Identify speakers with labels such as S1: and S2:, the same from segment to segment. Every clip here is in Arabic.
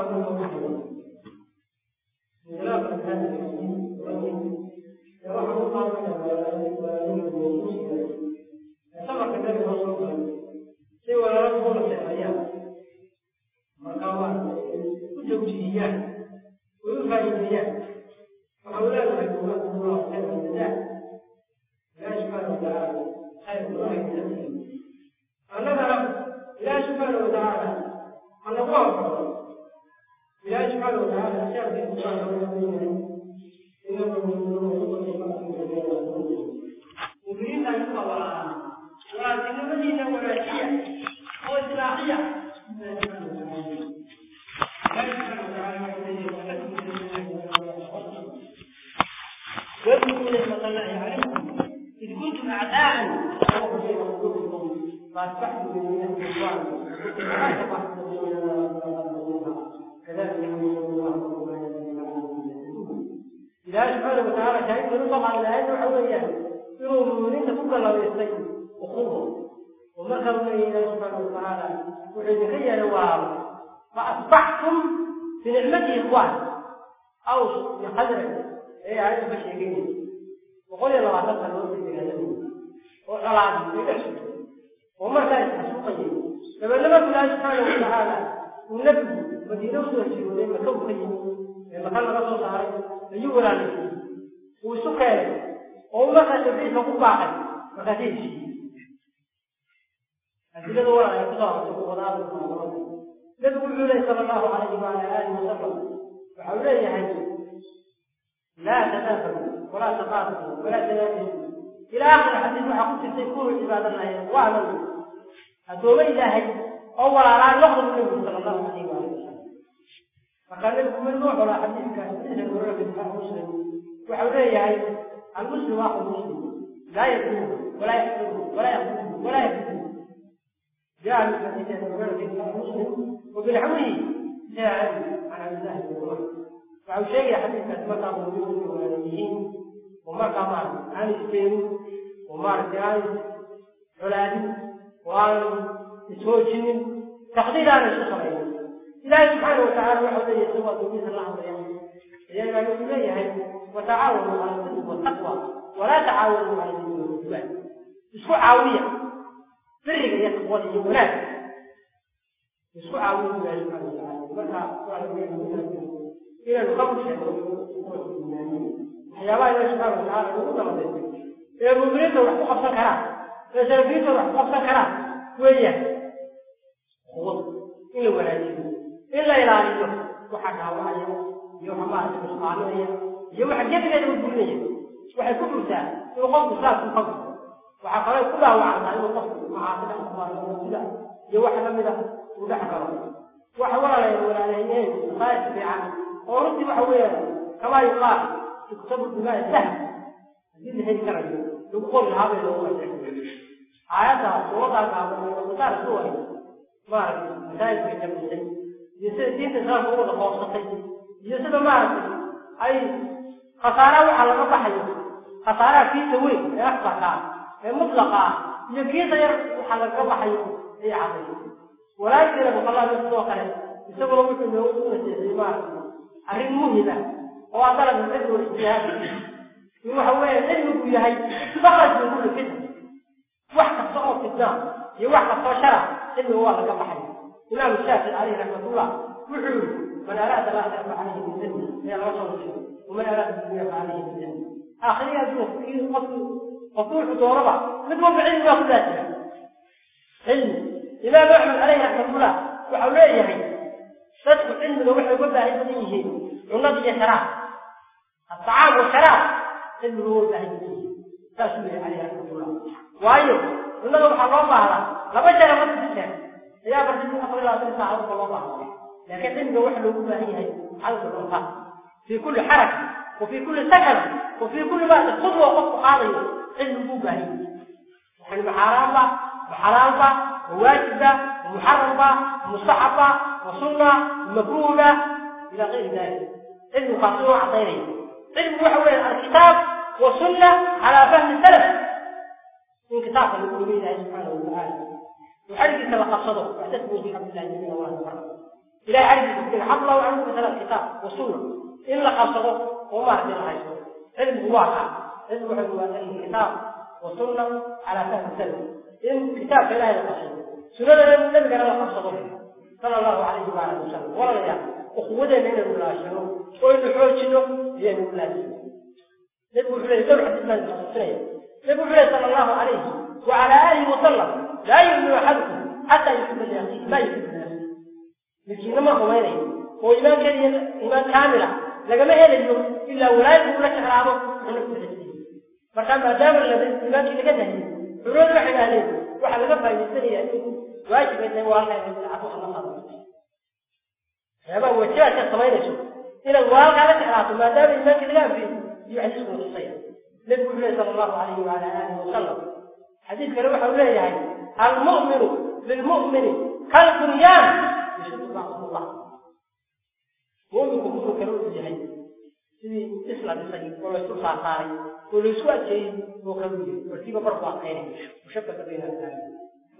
S1: أصلا منه محمد خلافا هذا الحديث والدين يروح مقام سبق النبي صلى الله عليه وسلم سوى رسول الأيام مقامات وتوجيهيات وفائديات وأولاد يكون الله خير الجزاء لا سبحانه وتعالى خير الله يجزيهم النظر إلى سبحانه وتعالى أن الله إلى سبحانه وتعالى أشياء في القرآن والسنة إنه مؤمنين أن يقوى ولكن المدينة ولاية أو إصلاحية واذكروا نعمة الله عليكم إذ كنتم أعداء فأصبحتم من كذلك الله إلهي سبحانه وتعالى خير وعلا فأصبحتم بنعمته إخوان أو بقدر إيه عايز بشيء وقل يا الله تعالى الوقت في هذا وقال في وما كانت حسوقية لما لما الله سبحانه وتعالى والنبي مدينة وسوسي ولما كم خيم لما كان الرسول صلى الله عليه وسلم ayuu walaalay uu isu keenay oo markaa tabriidka ku baaqay markaasay heshiiyey adilada walaalaya kusoo arortay wadaada nabigu wuxuu leeyahy sala allahu calayhi waala aalihi wasalam waxau leeyahay لا تنافسوا ولا تقاتلوا ولا تنافسوا. إلى آخر حديث وحق في سيكون عباد الله واعلموا. هدوم الهي اول اراء لخذ كيف صلى الله عليه وسلم. فقال لكم من نوع ولا حديث كان من الرجل كان مسلم. وحولي يعني المسلم واحد مسلم. لا يكون ولا يكون ولا يكون ولا يكون جاء الحديث من الرجل كان مسلم. وبالعمري جاء عن عبد الله بن فعو شيء حديث متى موجود في الولديين وما كمان عن سبين وما رجال علادي وعن سوجين تقدير على الشيخ إلهي سبحانه وتعالى وحده يسوى دوميس الله عليه يعني أن إليه وتعاونوا على البر والتقوى ولا تعاونوا على الإثم والعدوان. اسكو عاوية برق يتقوى الجملات. اسكو عاوية الله سبحانه وتعالى. مرها وعلى الخمس waxyaabaha ilahi subxaana watacaala ugu daladay ee muuminiinta wax ku qabsan karaan ee salafiyiinta wax ku qabsan karaan weeyaan quwad in la wanaajiyo in la ilaaliyo waxa dhaawacaya iyo waxa maaragtay nusqaaminaya iyo waxa gebigeeda u burinaya waxay ku burtaa inuu qofku islaamku ka baxo waxaa kaloo ku dhaawacantaa inuu qofku macaasi dhex kumaarto sida iyo wax lamida uu dhex galo waxa walaalaya walaalayneen masaa'id fiican ورد محويه كما يقال تكتب الدماء سهل. الدين هي كرجه يقول هذا هو هذا وضع هذا المطار دوري ما دايما يجمد يسدين صار هو الخاص تقي يسد ما أي خسارة على ما خسارة في سوي يا مطلقة. يكيد غير وحل الربح هي عظيم. ولكن لو طلع من السوق يسوي لو بده يوصل لشيء adalaga cilmi wal ijtihaad in waxa weeye cilmigu yahay fakraj min kulli fitna wax kasta oo fitna iyo wax kastoo shara cilmiga waa laga baxaya إمام الشافعي عليه رحمة الله وحول من أراد الآخرة فعليه بالجنة هي الرسول ومن أراد الدنيا فعليه بالجنة آخرها دون في قتل قطوع ضربة مثل بعلم ما كلها علم إمام أحمد عليه رحمة الله وحوله يعني تدخل علم لو إحنا قلنا عليه بديه ونضي شراب. الطعام والشراب علم هو بديه تسمي عليه رحمة الله. وأيوه ونضي الله ظهره لبشر ما تسمع يا برد أقول لا تنسى عرض الله. لكن علم وحده ما هي عدد الأنفاق في كل حركة وفي كل سكن وفي كل وقت خطوة وقف قاضي علم بوبا هي. يعني بحرامة بحرامة وواجبة ومحرمة ومستحبة وسنة مكروهة إلى غير ذلك. علم خاطر عن غيره علم محور الكتاب والسنة على فهم السلف. من كتاب المؤمنين الله سبحانه وتعالى. يحرك كما قصده اعتقد في عبد الله بن الله المرأة إلى يعرف الدين حق الله وعنده مثلا الكتاب والسنة. إلا قصده وما أرد الله يسوله علم هو واقع. علم هو الكتاب والسنة على فهم السلف. علم كتاب لا يقصده سنة لم يقصده صلى الله عليه وعلى آله وسلم. ولا يا أخوتي من الملاشر وين حوجنه هي من الملاشر نبو فلي زرع تبنى تسري نبو فلي صلى الله عليه وعلى آله وسلم. لا يؤمن أحدكم حتى يحب اليقين ما يحب الناس لكن ما هو يعني هو إيمان كريم إيمان كاملة لكن ما هي اليوم إلا ولا يقول لك حرامه من الملاشر فكان ما دام الذي ايمان كريم روح إلى اليه وحلقه بين السريه واجب ان واحد يعطوا الله هذا هو الشيء الذي قضينا شو؟ إلى الواقع لك تعرف ما دام الملك لا في يعني اسمه الصيام للنبي صلى الله عليه وعلى آله وسلم. حديث كلام حول يعني المؤمن للمؤمن خلق يام. يشد بعضه الله هو يعني؟ يقول كلام يعني؟ تسلم الصيام ولا يسوى خاري ولا يسوى شيء هو كلام يعني وشبك بين الناس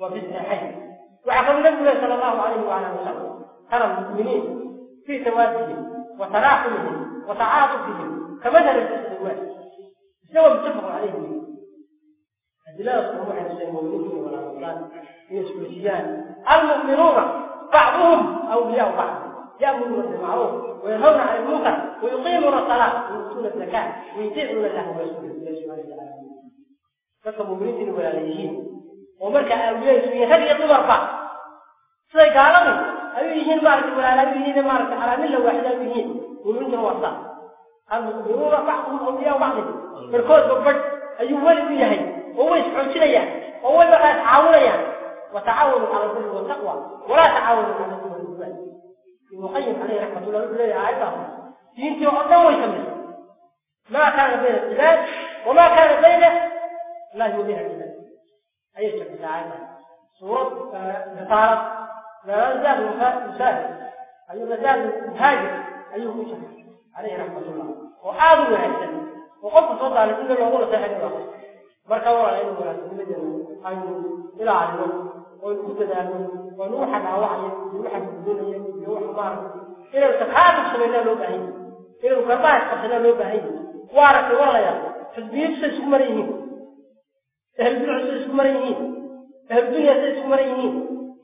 S1: وفي الحين allahu calayhi wacala ali wasalam tara almu'miniin fii tawaadihim wa taraaxumihim wa tacaatufihim كمثل الأزواج سوى متفق عليه. أدلة الصحوح المؤمنين ولا أولاد يسكتيان المؤمنون بعضهم أولياء بعض. يأمرون بالمعروف وينهون عن المنكر ويقيمون الصلاة ويؤتون الزكاة ويطيعون الله ورسوله سبحانه وتعالى فكم مؤمنين ولا ليهين ومركا سيد قالوا أيهين مارك ولا لا يهين مارك على ملة واحدة يهين ومن وصل المؤمنون بعضهم أولياء بعض. بركوز بفرد أيوه ولد يهي هو يسحوشنيا هو يبقى يتعاونيا وتعاونوا على البر والتقوى. ولا تعاونوا على البر والعدوان ابن القيم عليه رحمة الله لي عائشة ينتهي قدام ويكمل. ما كان بين البلاد وما كان بينه لا يبين البلاد أي شيء عائشة سورة نصارى. لا زال مسافر أيوه زال مهاجر. أيوه مسافر عليه رحمة الله. وآذوا وحسن وقلت صدى لكل الله. ولا سحر الله مركا ولا إنه ولا أيضا إلى علم ونقول ذلك ونوحى مع وحي ونوحى بالدنيا ونوحى معه إلى التخاطب سمينا له بعيد إلى الكربات قصنا له بعيد وعرف والله يا حزبية سيسكمريين أهل الدنيا سيسكمريين أهل الدنيا سيسكمريين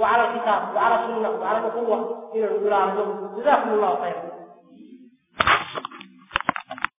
S1: وعلى الكتاب وعلى السنة وعلى الأخوة إلى الولاية جزاكم الله خيرا.